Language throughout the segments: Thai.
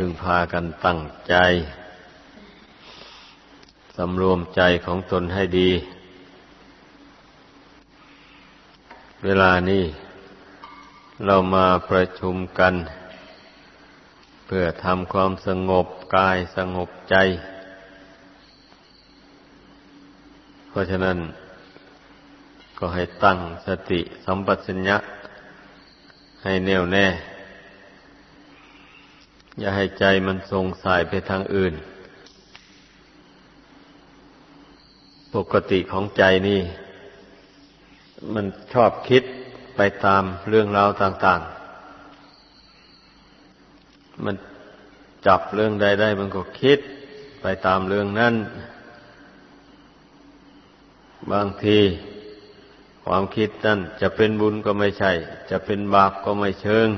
พึงพากันตั้งใจ สำรวมใจของตนให้ดี เวลานี้เรามาประชุมกัน เพื่อทำความสงบกายสงบใจ เพราะฉะนั้นก็ให้ตั้งสติสัมปชัญญะให้แน่วแน่ อย่าให้ใจมันทรงสายไปทางอื่น ปกติของใจนี่ มันชอบคิดไปตามเรื่องราวต่าง ๆ มันจับเรื่องใดได้มันก็คิดไปตามเรื่องนั้น บางที ความคิดนั่นจะเป็นบุญก็ไม่ใช่ จะเป็นบาปก็ไม่เชิง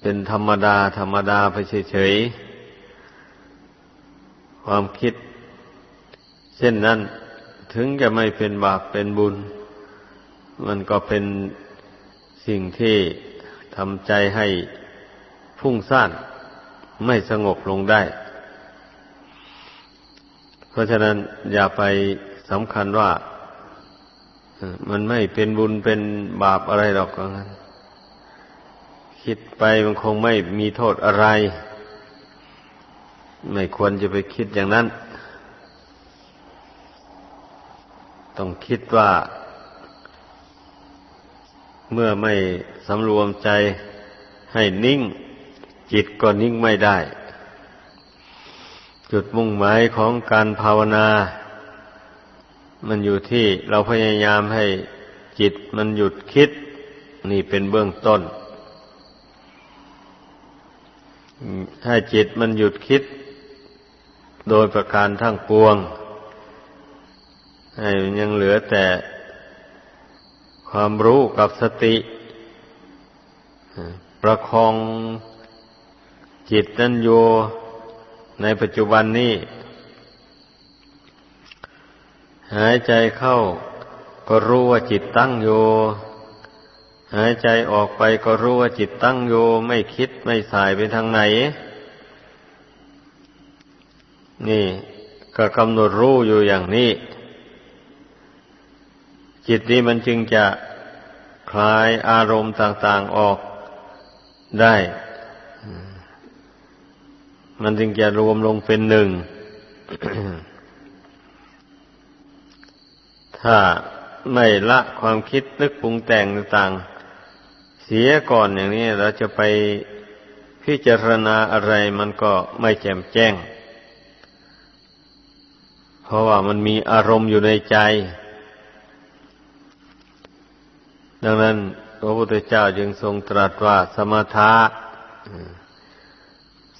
เป็นธรรมดา ธรรมดาไปเฉยๆ ความคิด เช่นนั้นถึงจะไม่เป็นบาปเป็นบุญ มันก็เป็นสิ่งที่ทำใจให้พุ่งซ่านไม่สงบลงได้ เพราะฉะนั้นอย่าไปสำคัญว่า มันไม่เป็นบุญเป็นบาปอะไรหรอกงั้น คิดไปมันคงไม่มีโทษอะไร ไม่ควรจะไปคิดอย่างนั้น ต้องคิดว่า เมื่อไม่สำรวมใจให้นิ่ง จิตก็นิ่งไม่ได้ จุดมุ่งหมายของการภาวนา มันอยู่ที่เราพยายามให้จิตมันหยุดคิด นี่เป็นเบื้องต้น ถ้าจิตมันหยุดคิด โดยประการทั้งปวง ให้ยังเหลือแต่ความรู้กับสติ ประคองจิตนั้นอยู่ในปัจจุบันนี้ หายใจเข้าก็รู้ว่าจิตตั้งอยู่ หายใจออกไปก็รู้ว่าจิตตั้งอยู่ไม่คิดไม่สายไปทางไหน นี่ ก็กำหนดรู้อยู่อย่างนี้ จิตนี้มันจึงจะคลายอารมณ์ต่างๆออกได้ มันจึงจะรวมลงเป็นหนึ่ง ถ้าไม่ละความคิดนึกปรุงแต่งต่างๆ สียก่อนอย่างนี้เราจะไปพิจารณาอะไรมันก็ไม่แจ่มแจ้ง เพราะว่ามันมีอารมณ์อยู่ในใจ ดังนั้นพระพุทธเจ้าจึงทรงตรัสว่าสมถะ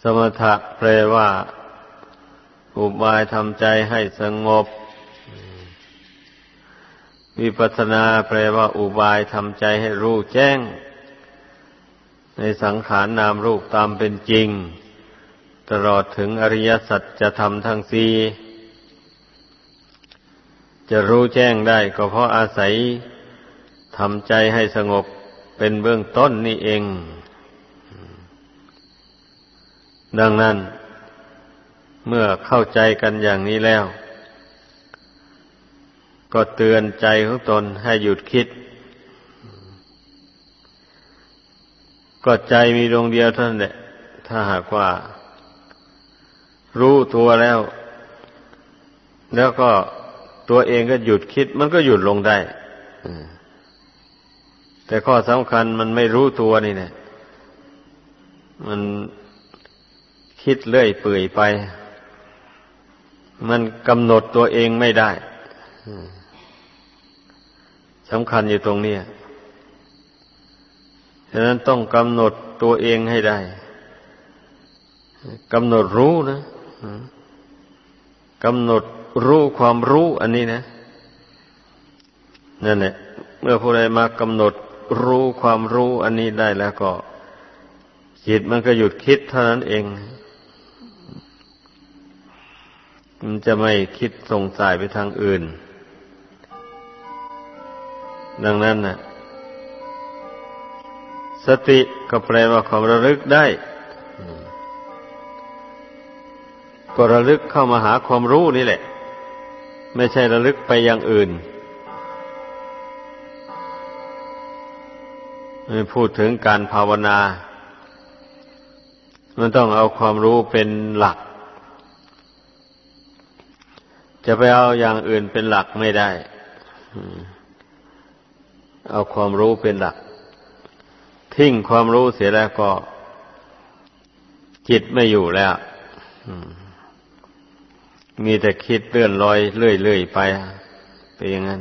สมถะแปลว่า อุบายทำใจให้สงบ วิปัสสนาแปลว่าอุบายทำใจให้รู้แจ้ง ในสังขารนามรูปตามเป็นจริง ตลอดถึงอริยสัจจะทำทั้งสี่จะรู้แจ้งได้ก็เพราะอาศัยทำใจให้สงบเป็นเบื้องต้นนี่เอง ดังนั้น เมื่อเข้าใจกันอย่างนี้แล้ว ก็เตือนใจของตนให้หยุดคิด ก็ใจมีดวงเดียวเท่านั้นแหละถ้าหากว่า รู้ตัวแล้ว แล้วก็ตัวเองก็หยุดคิด มันก็หยุดลงได้แต่ข้อสำคัญมันไม่รู้ตัวนี่เนี่ยมันคิดเลื่อยเปื่อยไป มันกำหนดตัวเองไม่ได้สำคัญอยู่ตรงนี้ ฉะนั้นต้องกำหนดตัวเองให้ได้กำหนดรู้นะกำหนดรู้ความรู้อันนี้นะนั่นแหละเมื่อผู้ใดมากำหนดรู้ความรู้อันนี้ได้แล้วก็จิตมันก็หยุดคิดเท่านั้นเอง มันจะไม่คิดส่งสายไปทางอื่น ดังนั้นนะ่ะ สติก็แปลว่าความระลึกได้ ก็ระลึกเข้ามาหาความรู้นี่แหละ ไม่ใช่ระลึกไปอย่างอื่นพูดถึงการภาวนา มันต้องเอาความรู้เป็นหลัก จะไปเอาอย่างอื่นเป็นหลักไม่ได้ เอาความรู้เป็นหลัก ทิ้งความรู้เสียแล้วก็ จิตไม่อยู่แล้วมีแต่คิดเลื่อนลอยเรื่อยๆไปเป็นอย่างนั้น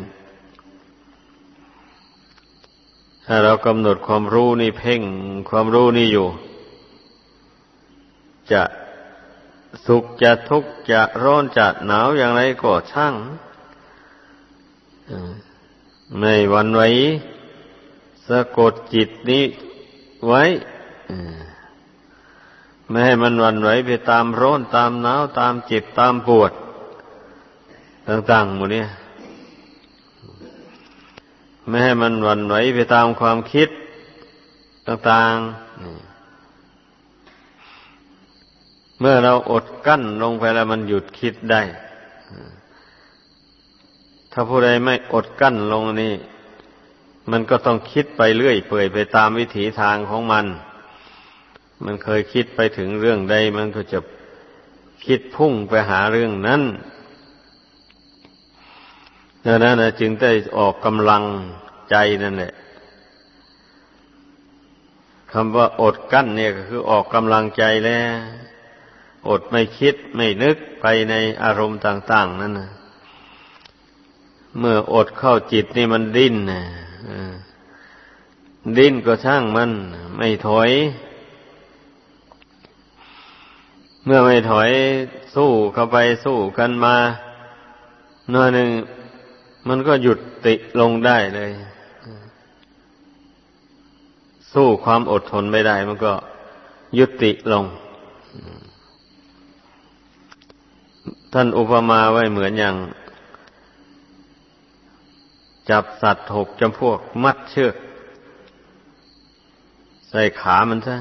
ถ้าเรากำหนดความรู้นี่เพ่งความรู้นี่อยู่ จะสุขจะทุกข์จะร้อนจะหนาวอย่างไรก็ช่างไม่วันไหวสะกดจิตนี้ ไว้ไม่ให้มันวันไหวไปตามร้อนตามหนาวตามเจ็บตามปวด ต่างๆหมดเนี่ยไม่ให้มันวันไหวไปตามความคิดต่างๆ เมื่อเราอดกั้นลงไปแล้วมันหยุดคิดได้ ถ้าผู้ใดไม่อดกั้นลงนี่ มันก็ต้องคิดไปเรื่อยเปื่อยไปตามวิถีทางของมัน มันเคยคิดไปถึงเรื่องใด มันก็จะคิดพุ่งไปหาเรื่องนั้นดังนั้นจึงได้ออกกำลังใจนั่นแหละคำว่าอดกั้นเนี่ยก็คือออกกำลังใจแล้ว อดไม่คิดไม่นึกไปในอารมณ์ต่าง ๆ นั่นนะเมื่ออดเข้าจิตนี่มันดิ้นนะ ดิ้นก็ช่างมัน ไม่ถอย เมื่อไม่ถอยสู้เข้าไปสู้กันมาหน่อยหนึ่งมันก็หยุดติลงได้เลย สู้ความอดทนไม่ได้ มันก็ยุติลง ท่านอุปมาไว้เหมือนอย่าง จับสัตว์หกจำพวกมัดเชือก ใส่ขามันซะ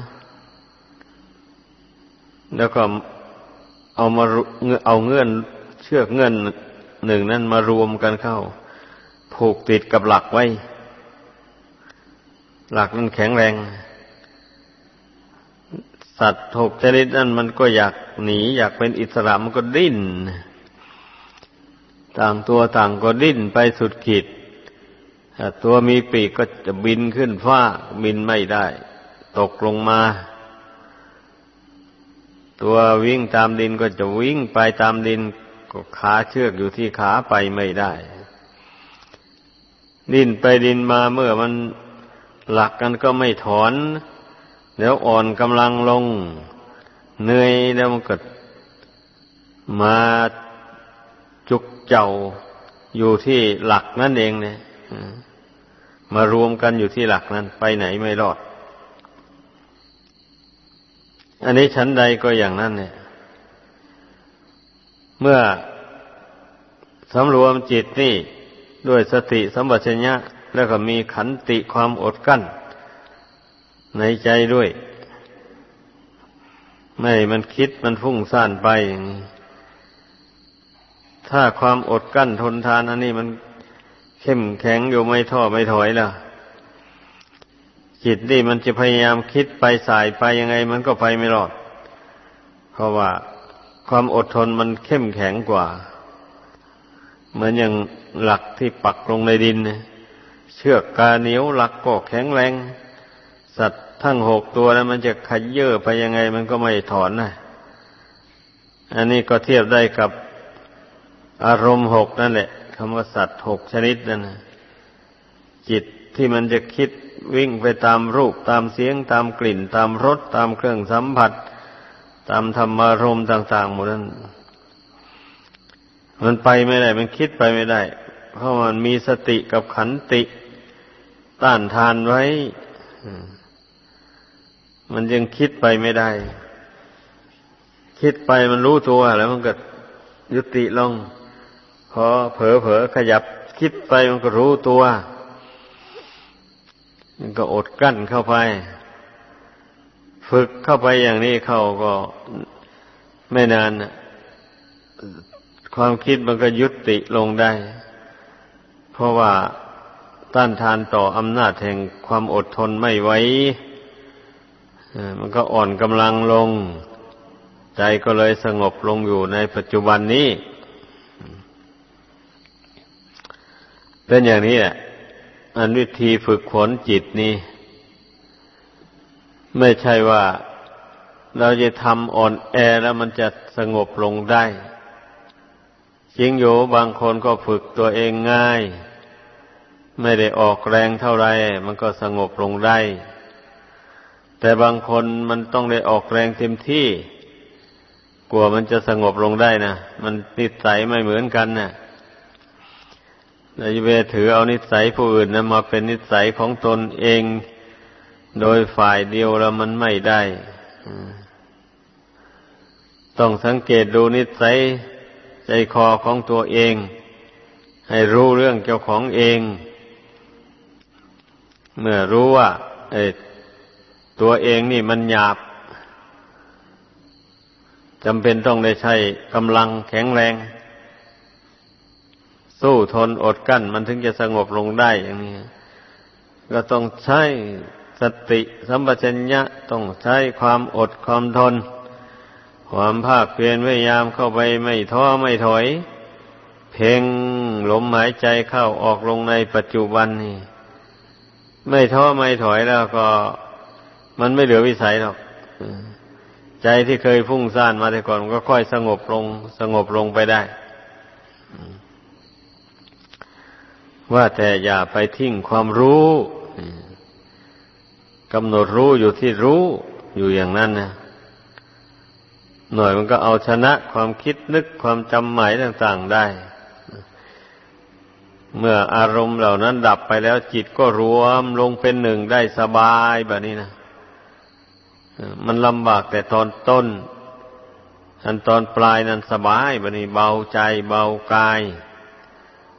แล้วก็เอามาเอาเงื่อนเชือกเงื่อนหนึ่งนั้นมารวมกันเข้า ผูกติดกับหลักไว้ หลักนั้นแข็งแรง สัตว์หกชนิดนั้นมันก็อยากหนี อยากเป็นอิสระมันก็ดิ้นต่างตัวต่างก็ดิ้นไปสุดขีด ตัวมีปีกก็จะบินขึ้นฟ้าบินไม่ได้ ตกลงมา ตัววิ่งตามดินก็จะวิ่งไปตามดินก็ขาเชือกอยู่ที่ขาไปไม่ได้ ดินไปดินมาเมื่อมันหลักกันก็ไม่ถอนแล้วอ่อนกำลังลง เหนื่อยแล้วมันก็มาจุกเจ้าอยู่ที่หลักนั่นเองเนี่ย มารวมกันอยู่ที่หลักนั้น ไปไหนไม่รอด อันนี้ชั้นใดก็อย่างนั้นเนี่ย เมื่อสำรวมจิตนี่ด้วยสติสัมปชัญญะแล้วก็มีขันติความอดกั้น ในใจด้วย ไม่มันคิดมันฟุ้งซ่านไปอย่างนี้ถ้าความอดกั้นทนทานอันนี้มัน เข้มแข็งอยู่ไม่ท้อไม่ถอยล่ะจิตนี่มันจะพยายามคิดไปสายไปยังไง มันก็ไปไม่รอด เพราะว่าความอดทนมันเข้มแข็งกว่า เหมือนอย่างหลักที่ปักลงในดินเชือกกาเหนียวหลักก็แข็งแรง สัตว์ทั้งหกตัวนั้นมันจะขยเยอะไปยังไง มันก็ไม่ถอนนะอันนี้ก็เทียบได้กับอารมณ์หกนั่นแหละ คำว่าสัตว์หกชนิดนั่นนะจิตที่มันจะคิดวิ่งไปตามรูปตามเสียงตามกลิ่น ตามรสตามเครื่องสัมผัส ตามธรรมารมต่างๆหมดนั้น มันไปไม่ได้ มันคิดไปไม่ได้ เพราะมันมีสติกับขันติ ต้านทานไว้ มันยังคิดไปไม่ได้ คิดไปมันรู้ตัวแล้วมันก็ยุติลง อเผลอเผลอขยับคิดไปมันก็รู้ตัว มันก็อดกั้นเข้าไป ฝึกเข้าไปอย่างนี้เข้าก็ไม่นานความคิดมันก็ยุติลงได้ เพราะว่าต้านทานต่ออำนาจแห่งความอดทนไม่ไหวมันก็อ่อนกำลังลง ใจก็เลยสงบลงอยู่ในปัจจุบันนี้ เป็นอย่างนี้แหละอันวิธีฝึกฝนจิตนี้ ไม่ใช่ว่าเราจะทำอ่อนแอแล้วมันจะสงบลงได้จริงอยู่บางคนก็ฝึกตัวเองง่าย ไม่ได้ออกแรงเท่าไรมันก็สงบลงได้ แต่บางคนมันต้องได้ออกแรงเต็มที่ กลัวมันจะสงบลงได้นะมันนิสัยไม่เหมือนกันนะ่ะ เราจะไปถือเอานิสัยผู้อื่นนะมาเป็นนิสัยของตนเอง โดยฝ่ายเดียวแล้วมันไม่ได้ ต้องสังเกตดูนิสัยใจคอของตัวเอง ให้รู้เรื่องเจ้าของเอง เมื่อรู้ว่าตัวเองนี่มันหยาบจำเป็นต้องได้ใช้กำลังแข็งแรง สู้ทนอดกั้น มันถึงจะสงบลงได้อย่างนี้ ก็ต้องใช้สติสัมปชัญญะต้องใช้ความอดความทน ความภาคเพียรพยายามเข้าไปไม่ท้อไม่ถอย เพ่งลมหายใจเข้าออกลงในปัจจุบันนี่ไม่ท้อไม่ถอยแล้วก็ มันไม่เหลือวิสัยหรอกใจที่เคยฟุ้งซ่านมาแต่ก่อนก็ค่อยสงบลง สงบลงไปได้ ว่าแต่อย่าไปทิ้งความรู้กำหนดรู้อยู่ที่รู้อยู่อย่างนั้นนะหน่อยมันก็เอาชนะความคิดนึกความจำหมายต่าง ๆได้ เมื่ออารมณ์เหล่านั้นดับไปแล้วจิตก็รวมลงเป็นหนึ่งได้สบายแบบนี้นะมันลำบากแต่ตอนต้นอันตอนปลายนั้นสบายแบบนี้เบาใจเบากาย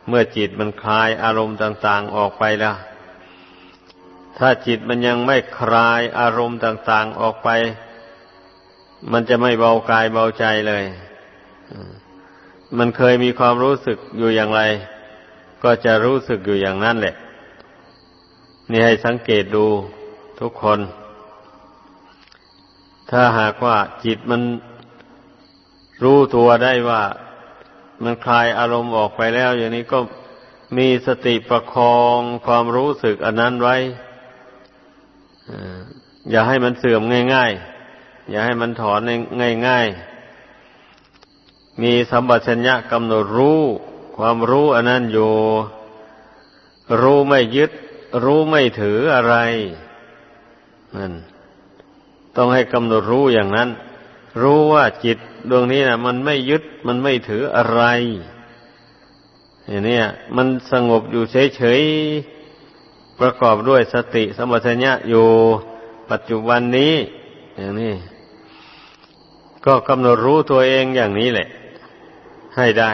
เมื่อจิตมันคลายอารมณ์ต่างๆออกไปแล้ว ถ้าจิตมันยังไม่คลายอารมณ์ต่างๆออกไป มันจะไม่เบากายเบาใจเลย มันเคยมีความรู้สึกอยู่อย่างไร ก็จะรู้สึกอยู่อย่างนั้นแหละ นี่ให้สังเกตดูทุกคน ถ้าหากว่าจิตมันรู้ตัวได้ว่า มันคลายอารมณ์ออกไปแล้ว อย่างนี้ก็มีสติประคองความรู้สึกอันนั้นไว้อย่าให้มันเสื่อมง่าย ๆ อย่าให้มันถอนง่าย ๆ มีสัมปชัญญะกำหนดรู้ ความรู้อันนั้นอยู่ รู้ไม่ยึด รู้ไม่ถืออะไรนั่นต้องให้กำหนดรู้อย่างนั้น รู้ว่าจิตดวงนี้นะมันไม่ยึดมันไม่ถืออะไรอย่างนี้มันสงบอยู่เฉยๆประกอบด้วยสติสมัชัญญะอยู่ปัจจุบันนี้ อย่างนี้ ก็กำหนดรู้ตัวเองอย่างนี้แหละ ให้ได้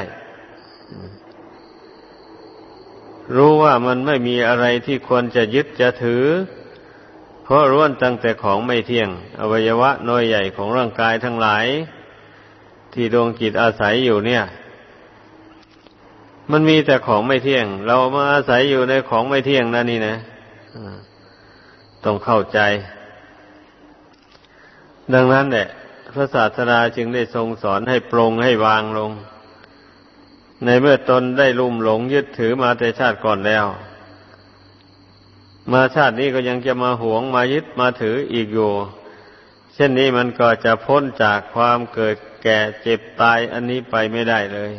รู้ว่ามันไม่มีอะไรที่ควรจะยึดจะถือ เพราะร้วนตั้งแต่ของไม่เที่ยง อวัยวะน้อยใหญ่ของร่างกายทั้งหลาย ที่ดวงจิตอาศัยอยู่เนี่ย มันมีแต่ของไม่เที่ยง เรามาอาศัยอยู่ในของไม่เที่ยงนั่นนี่นะต้องเข้าใจ ดังนั้นแหละพระศาสดาจึงได้ทรงสอนให้ปรงให้วางลง ในเมื่อตนได้ลุ่มหลงยึดถือมาแต่ชาติก่อนแล้ว มาชาตินี้ก็ยังจะมาหวงมายึดมาถืออีกอยู่ เช่นนี้มันก็จะพ้นจากความเกิดแก่เจ็บตายอันนี้ไปไม่ได้เลย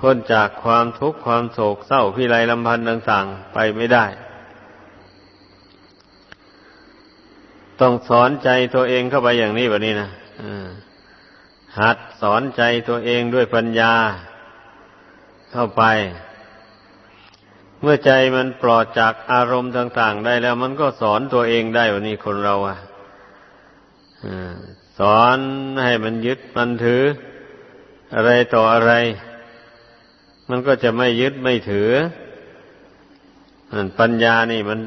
พ้นจากความทุกข์ความโศกเศร้าพิไรลำพันธ์ต่างๆไปไม่ได้ ต้องสอนใจตัวเองเข้าไปอย่างนี้แบบนี้นะหัดสอนใจตัวเองด้วยปัญญาเข้าไป เมื่อใจมันปลอดจากอารมณ์ต่าง ๆ ได้แล้ว มันก็สอนตัวเองได้วันนี้คนเราอะสอนให้มันยึดมันถือ อะไรต่ออะไร มันก็จะไม่ยึดไม่ถือปัญญานี่มัน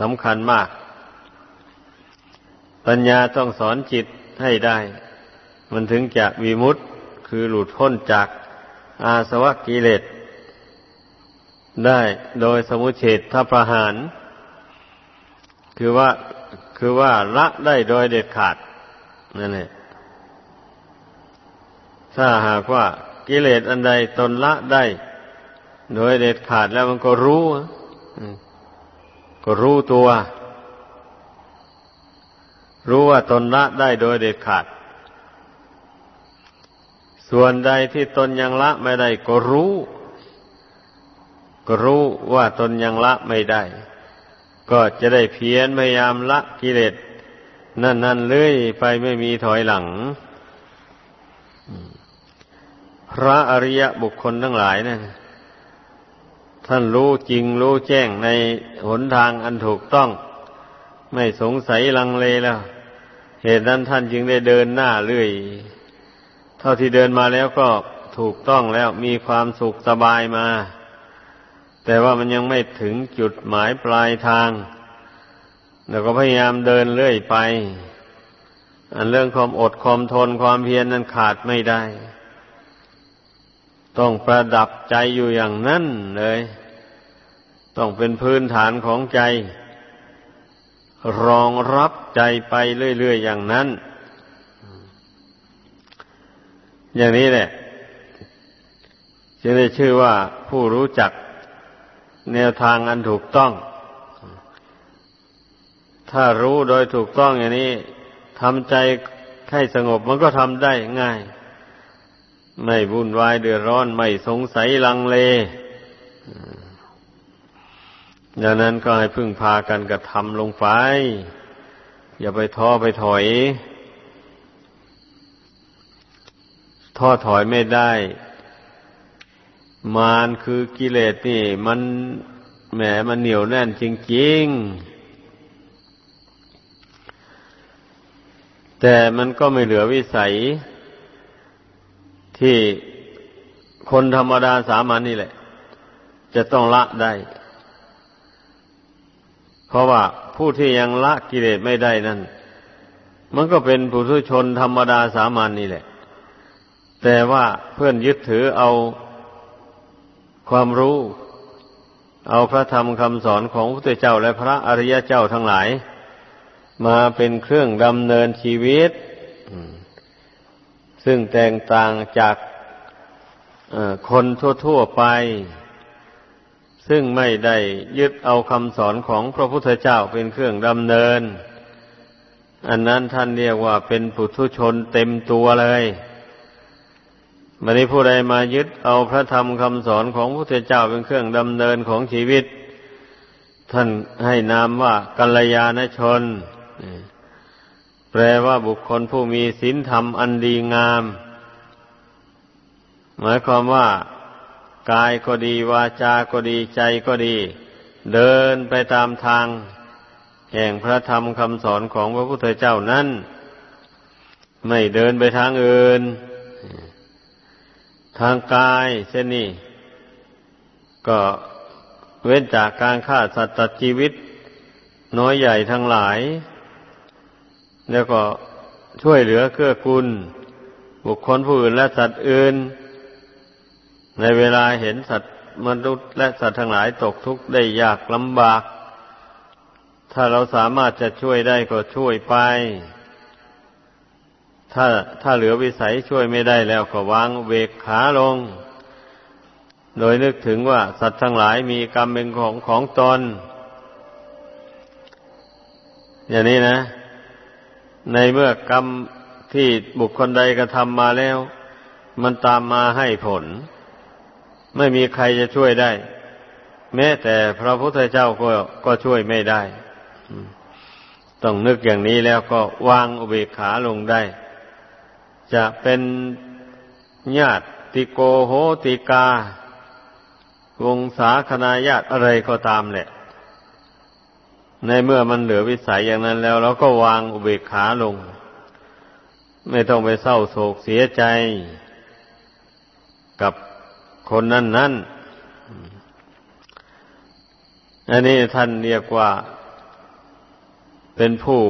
สำคัญมาก ปัญญาต้องสอนจิตให้ได้ มันถึงจะวิมุตต์คือหลุดพ้นจากอาสวะกิเลส ได้โดยสมุเฉทถ้าประหาร คือว่าคือว่าละได้โดยเด็ดขาดนั่นแหละถ้าหากว่ากิเลสอันใดตนละได้ โดยเด็ดขาดแล้วมันก็รู้ก็รู้ตัว รู้ว่าตนละได้โดยเด็ดขาด ส่วนใดที่ตนยังละไม่ได้ก็รู้ ก็รู้ว่าตนยังละไม่ได้ ก็จะได้เพียรพยายามละกิเลสนั่นนั่นเลยไปไม่มีถอยหลัง พระอริยบุคคลทั้งหลายนะ ท่านรู้จริงรู้แจ้งในหนทางอันถูกต้อง ไม่สงสัยลังเลแล้ว เหตุนั้นท่านจึงได้เดินหน้าเรื่อย เท่าที่เดินมาแล้วก็ถูกต้องแล้วมีความสุขสบายมา แต่ว่ามันยังไม่ถึงจุดหมายปลายทางแล้วก็พยายามเดินเรื่อยไป อันเรื่องความอดความทนความเพียรนั้นขาดไม่ได้ ต้องประดับใจอยู่อย่างนั้นเลย ต้องเป็นพื้นฐานของใจ รองรับใจไปเรื่อยๆอย่างนั้น อย่างนี้แหละ จึงได้ชื่อว่าผู้รู้จัก แนวทางอันถูกต้อง ถ้ารู้โดยถูกต้องอย่างนี้ทำใจให้สงบมันก็ทำได้ง่าย ไม่วุ่นวายเดือดร้อน ไม่สงสัยลังเลดังนั้นก็ให้พึ่งพากันกระทำลงไป อย่าไปท้อไปถอย ท้อถอยไม่ได้ มารคือกิเลสนี่ มันแหมมันเหนียวแน่นจริงๆ แต่มันก็ไม่เหลือวิสัย ที่คนธรรมดาสามัญนนี่แหละ จะต้องละได้ เพราะว่าผู้ที่ยังละกิเลสไม่ได้นั่น มันก็เป็นผู้ทุชนธรรมดาสามัญนนี่แหละ แต่ว่าเพื่อนยึดถือเอา ความรู้ เอาพระธรรมคำสอนของพระพุทธเจ้าและพระอริยเจ้าทั้งหลาย มาเป็นเครื่องดำเนินชีวิต ซึ่งแตกต่างจากคนทั่วๆไป ซึ่งไม่ได้ยึดเอาคำสอนของพระพุทธเจ้าเป็นเครื่องดำเนิน อันนั้นท่านเรียกว่าเป็นปุถุชนเต็มตัวเลย มันนี้ผู้ใดมายึดเอาพระธรรมคำสอนของพระพุทธเจ้าเป็นเครื่องดำเนินของชีวิต ท่านให้นามว่ากัลยาณชน แปลว่าบุคคลผู้มีศีลธรรมอันดีงาม หมายความว่ากายก็ดีวาจาก็ดีใจก็ดี เดินไปตามทาง แห่งพระธรรมคำสอนของพระพุทธเจ้านั้น ไม่เดินไปทางอื่น ทางกายเช่นนี้ ก็เว้นจากการฆ่าสัตว์ตัดชีวิต น้อยใหญ่ทั้งหลาย แล้วก็ช่วยเหลือเกื้อกูล บุคคลผู้อื่นและสัตว์อื่น ในเวลาเห็นสัตว์มนุษย์และสัตว์ทั้งหลายตกทุกข์ได้ยากลำบาก ถ้าเราสามารถจะช่วยได้ก็ช่วยไป ถ้าถ้าเหลือวิสัยช่วยไม่ได้แล้วก็วางเวกขาลง โดยนึกถึงว่าสัตว์ทั้งหลายมีกรรมเป็นของของตน อย่างนี้นะ ในเมื่อกรรมที่บุคคลใดกระทำมาแล้ว มันตามมาให้ผล ไม่มีใครจะช่วยได้ แม้แต่พระพุทธเจ้าก็ก็ช่วยไม่ได้ ต้องนึกอย่างนี้แล้วก็วางอุเบกขาลงได้ จะเป็นญาติโกโหติกาวงศาคณาญาติอะไรก็ตามแหละ ในเมื่อมันเหลือวิสัยอย่างนั้นแล้วเราก็วางอุเบกขาลง ไม่ต้องไปเศร้าโศกเสียใจ กับคนนั้นนั้นอันนี้ท่านเรียกว่า เป็นผู้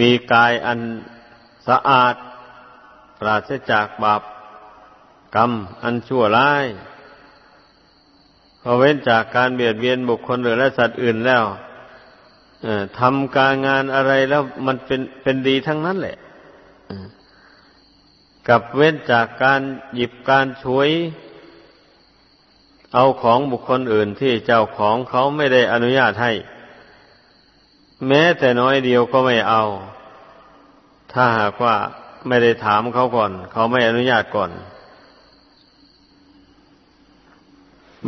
มีกายอันสะอาด ปราศจากบาปกรรมอันชั่วร้ายพอเว้นจากการเบียดเบียนบุคคลหรือและสัตว์อื่นแล้วทำการงานอะไรแล้วมันเป็นเป็นดีทั้งนั้นแหละกับเว้นจากการหยิบการช่วย เอาของบุคคลอื่นที่เจ้าของเขาไม่ได้อนุญาตให้ แม้แต่น้อยเดียวก็ไม่เอา ถ้าหากว่า ไม่ได้ถามเขาก่อน เขาไม่อนุญาตก่อน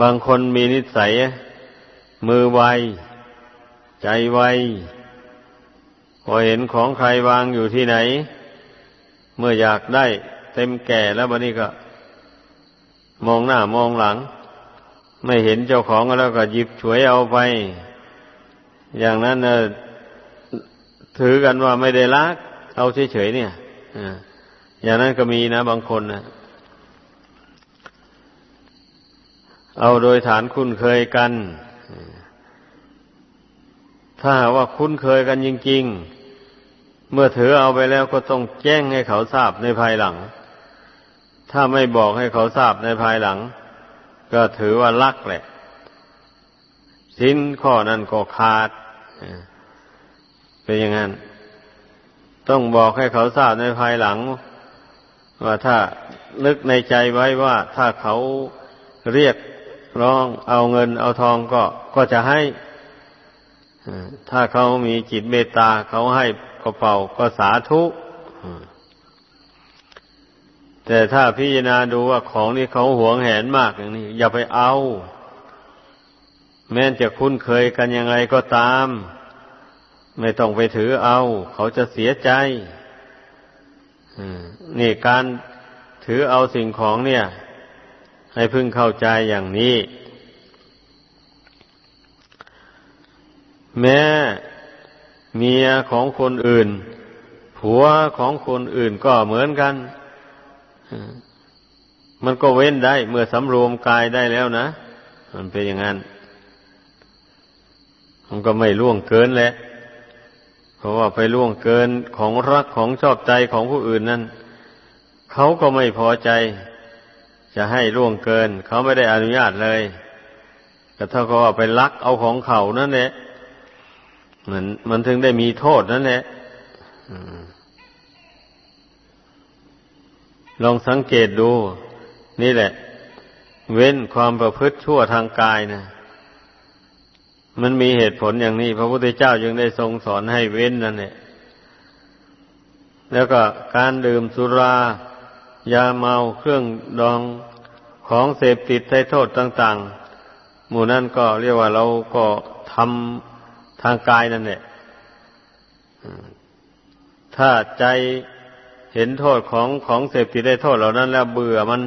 บางคนมีนิสัย มือไว ใจไวพอเห็นของใครวางอยู่ที่ไหน เมื่ออยากได้ เต็มแก่แล้วบัดนี้ก็ มองหน้ามองหลัง ไม่เห็นเจ้าของแล้วก็หยิบฉวยเอาไป อย่างนั้นเถือกันว่าไม่ได้ลัก เอาเฉยๆเนี่ย อย่างนั้นก็มีนะ บางคนนะเอาโดยฐานคุ้นเคยกัน ถ้าว่าคุ้นเคยกันจริง ๆ เมื่อถือเอาไปแล้วก็ต้องแจ้งให้เขาทราบในภายหลัง ถ้าไม่บอกให้เขาทราบในภายหลัง ก็ถือว่าลักแหละสินข้อนั้นก็ขาด เป็นอย่างนั้น ต้องบอกให้เขาทราบในภายหลัง ว่าถ้าลึกในใจไว้ว่า ถ้าเขาเรียกร้องเอาเงินเอาทองก็ก็จะให้ถ้าเขามีจิตเมตตาเขาให้ก็เป่าก็สาธุแต่ถ้าพิจารณาดูว่าของนี้เขาหวงแหนมากอย่างนี้ อย่าไปเอา แม้จะคุ้นเคยกันยังไงก็ตาม ไม่ต้องไปถือเอา เขาจะเสียใจนี่การถือเอาสิ่งของเนี่ย ให้พึ่งเข้าใจอย่างนี้ แม้เมียของคนอื่น ผัวของคนอื่นก็เหมือนกัน มันก็เว้นได้ เมื่อสำรวมกายได้แล้วนะ มันเป็นอย่างนั้น มันก็ไม่ล่วงเกินแหละ เพราะว่าไปล่วงเกินของรักของชอบใจของผู้อื่นนั้นเขาก็ไม่พอใจ จะให้ล่วงเกิน เขาไม่ได้อนุญาตเลยก็เท่ากับว่าไปลักเอาของเขานั่นแหละมันมันถึงได้มีโทษนั่นแหละลองสังเกตดู นี่แหละ เว้นความประพฤติชั่วทางกายนะ มันมีเหตุผลอย่างนี้ พระพุทธเจ้ายังได้ทรงสอนให้เว้นนั่นแหละแล้วก็การดื่มสุรา ยาเมาเครื่องดองของเสพติดให้โทษต่าง ๆ หมู่นั่นก็เรียกว่าเราก็ทำทางกายนั่นแหละถ้าใจเห็นโทษของของเสพติดได้โทษเหล่านั้น แล้วเบื่อมัน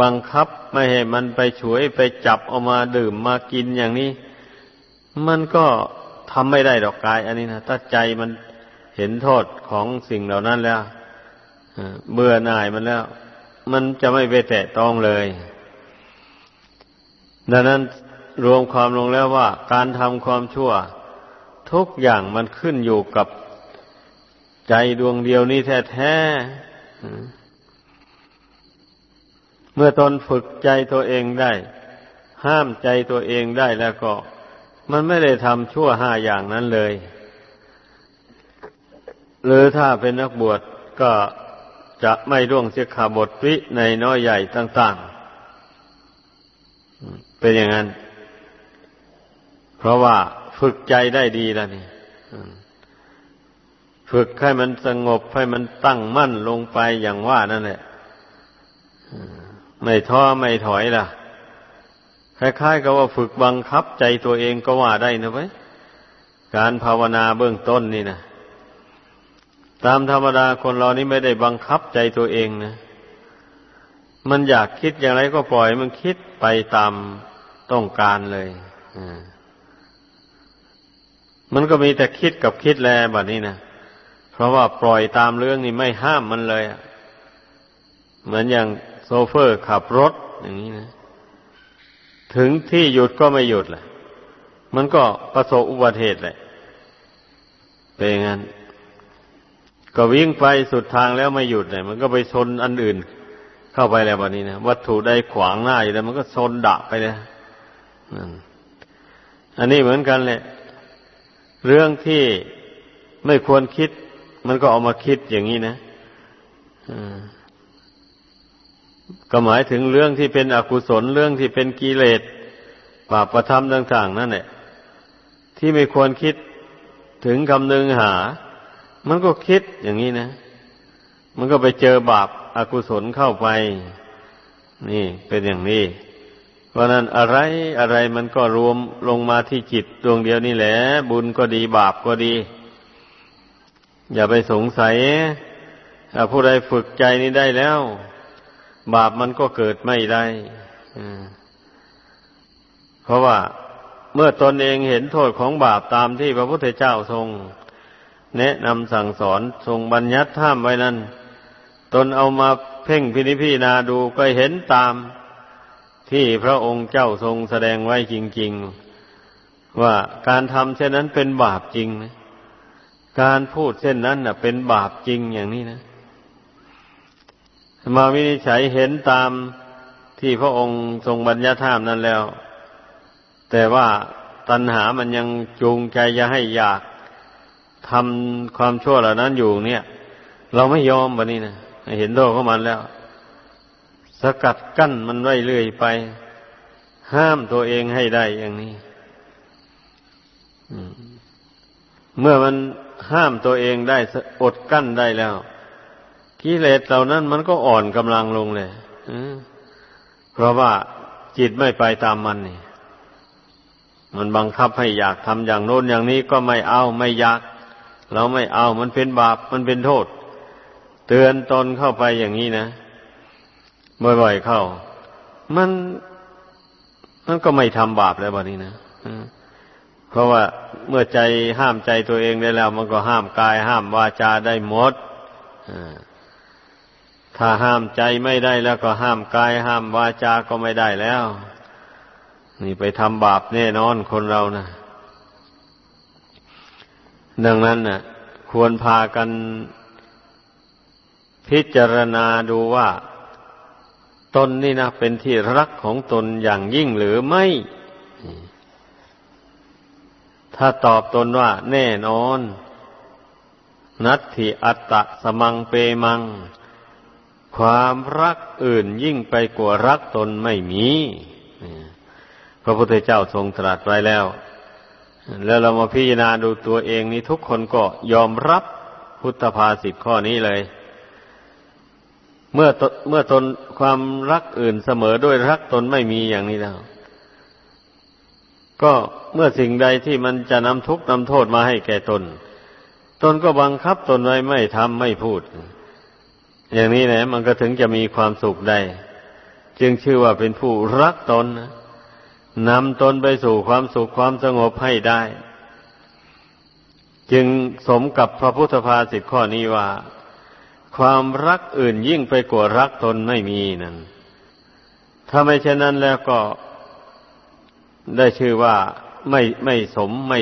บังคับไม่ให้มันไปฉวยไปจับเอามาดื่มมากินอย่างนี้ มันก็ทำไม่ได้ดอกกาย อันนี้นะถ้าใจมันเห็นโทษของสิ่งเหล่านั้นแล้วเบื่อหน่ายมันแล้ว มันจะไม่ไปแตะต้องเลย ดังนั้นรวมความลงแล้วว่า การทำความชั่ว ทุกอย่างมันขึ้นอยู่กับใจดวงเดียวนี้แท้ๆเมื่อตนฝึกใจตัวเองได้ ห้ามใจตัวเองได้แล้วก็ มันไม่ได้ทำชั่วห้าอย่างนั้นเลย หรือถ้าเป็นนักบวชก็จะไม่ร่วงเสียขาบทวิในน้อยใหญ่ต่าง ๆ เป็นอย่างนั้น เพราะว่าฝึกใจได้ดีแล้วนี่ฝึกให้มันสงบให้มันตั้งมั่นลงไปอย่างว่านั่นแหละไม่ท้อไม่ถอยล่ะ คล้ายๆกับว่าฝึกบังคับใจตัวเองก็ว่าได้นะเว้ยการภาวนาเบื้องต้นนี่นะตามธรรมดาคนเรานี่ไม่ได้บังคับใจตัวเองนะมันอยากคิดอย่างไรก็ปล่อยมันคิดไปตามต้องการเลยอ่ามันก็มีแต่คิดกับคิดแลแบบนี้นะเพราะว่าปล่อยตามเรื่องนี้ไม่ห้ามมันเลยเหมือนอย่างโซเฟอร์ขับรถอย่างนี้นะ ถึงที่หยุดก็ไม่หยุดแหละ มันก็ประสบอุบัติเหตุแหละ เป็นงั้น ก็วิ่งไปสุดทางแล้วไม่หยุดเนี่ยมันก็ไปชนอันอื่น เข้าไปแล้ววันนี้นะวัตถุใดขวางหน้าอยู่แล้ว มันก็ชนดะไปเลยนั่นอันนี้เหมือนกันแหละ เรื่องที่ไม่ควรคิด มันก็เอามาคิดอย่างนี้นะ ก็หมายถึงเรื่องที่เป็นอกุศลเรื่องที่เป็นกิเลสบาปประทำต่างๆนั่นแหละที่ไม่ควรคิดถึงคำนึงหา มันก็คิดอย่างนี้นะ มันก็ไปเจอบาปอากุศลเข้าไป นี่เป็นอย่างนี้ เพราะนั้นอะไรอะไรมันก็รวมลงมาที่จิตดวงเดียวนี่แหละ บุญก็ดีบาปก็ดี อย่าไปสงสัยผู้ใดฝึกใจนี้ได้แล้ว บาปมันก็เกิดไม่ได้เพราะว่าเมื่อตนเองเห็นโทษของบาปตามที่พระพุทธเจ้าทรง แนะนำสั่งสอนทรงบัญญัติห้ามไว้นั้น ตนเอามาเพ่งพินิพินาดูก็เห็นตามที่พระองค์เจ้าทรงแสดงไว้จริง ๆ ว่าการทำเช่นนั้นเป็นบาปจริงนะการพูดเช่นนั้นนะเป็นบาปจริงอย่างนี้นะ มาวินิจฉัยเห็นตามที่พระองค์ทรงบัญญัติห้ามนั้นแล้ว แต่ว่าตัณหามันยังจูงใจจะให้อยากทำความชั่วเหล่านั้นอยู่เนี่ย เราไม่ยอมวันนี้นะเห็นโทษของมันแล้ว สกัดกั้นมันไว้เรื่อยไป ห้ามตัวเองให้ได้อย่างนี้เมื่อมันห้ามตัวเองได้อดกั้นได้แล้ว กิเลสเหล่านั้นมันก็อ่อนกำลังลงเลยเพราะว่าจิตไม่ไปตามมันนี่ มันบังคับให้อยากทำอย่างโน้นอย่างนี้ก็ไม่เอาไม่อยาก เราไม่เอามันเป็นบาปมันเป็นโทษ เตือนตนเข้าไปอย่างนี้นะบ่อยๆเข้า มันมันก็ไม่ทำบาปแล้วบัดนี้นะเพราะว่าเมื่อใจห้ามใจตัวเองได้แล้ว มันก็ห้ามกายห้ามวาจาได้หมด ถ้าห้ามใจไม่ได้แล้วก็ห้ามกาย ห้ามวาจาก็ไม่ได้แล้ว นี่ไปทำบาปแน่นอนคนเรานะดังนั้นนะ่ะ ควรพากันพิจารณาดูว่า ตนนี่นะเป็นที่รักของตนอย่างยิ่งหรือไม่ ถ้าตอบตนว่าแน่นอน นัตถิอัตตะสมังเปมัง ความรักอื่นยิ่งไปกว่ารักตนไม่มีพระพุทธเจ้าทรงตรัสไว้แล้ว แล้วเรามาพิจารณาดูตัวเองนี้ทุกคนก็ยอมรับพุทธภาษิตข้อนี้เลย เมื่อเมื่อตนความรักอื่นเสมอด้วยรักตนไม่มีอย่างนี้แล้ว ก็เมื่อสิ่งใดที่มันจะนำทุกข์นำโทษมาให้แก่ตน ตนก็บังคับตนไว้ไม่ทำไม่พูด อย่างนี้แหละมันก็ถึงจะมีความสุขได้ จึงชื่อว่าเป็นผู้รักตนนำตนไปสู่ความสุขความสงบให้ได้ จึงสมกับพระพุทธภาษิตข้อนี้ว่า ความรักอื่นยิ่งไปกว่ารักตนไม่มีนั่นถ้าไม่เช่นนั้นแล้วก็ได้ชื่อว่าไม่ไม่สมไม่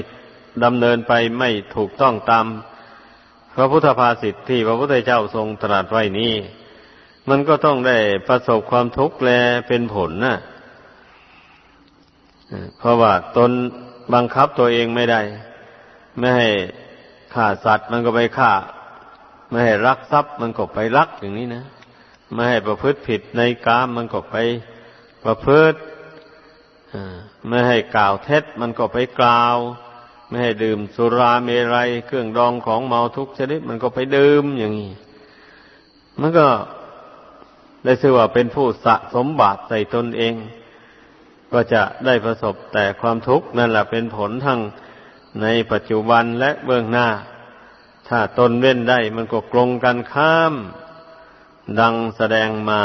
ดำเนินไปไม่ถูกต้องตาม ระพุทธภาษิตที่พระพุทธเจ้าทรงตรัสไว้นี้ มันก็ต้องได้ประสบความทุกข์แลเป็นผลนะ่ะเพราะว่าตนบังคับตัวเองไม่ได้ ไม่ให้ฆ่าสัตว์มันก็ไปฆ่า ไม่ให้รักทรัพย์มันก็ไปรักอย่างนี้นะ ไม่ให้ประพฤติผิดในกามมันก็ไปประพฤติไม่ให้กล่าวเท็จมันก็ไปกล่าว ไม่ให้ดื่มสุราเมรัยเครื่องดองของเมาทุกชนิด มันก็ไปดื่มอย่างนี้ มันก็ได้ชื่อว่าเป็นผู้สะสมบาตใส่ตนเอง ก็จะได้ประสบแต่ความทุกข์นั่นแหละเป็นผลทั้งในปัจจุบันและเบื้องหน้า ถ้าตนเว้นได้มันก็กลงกันข้าม ดังแสดงมา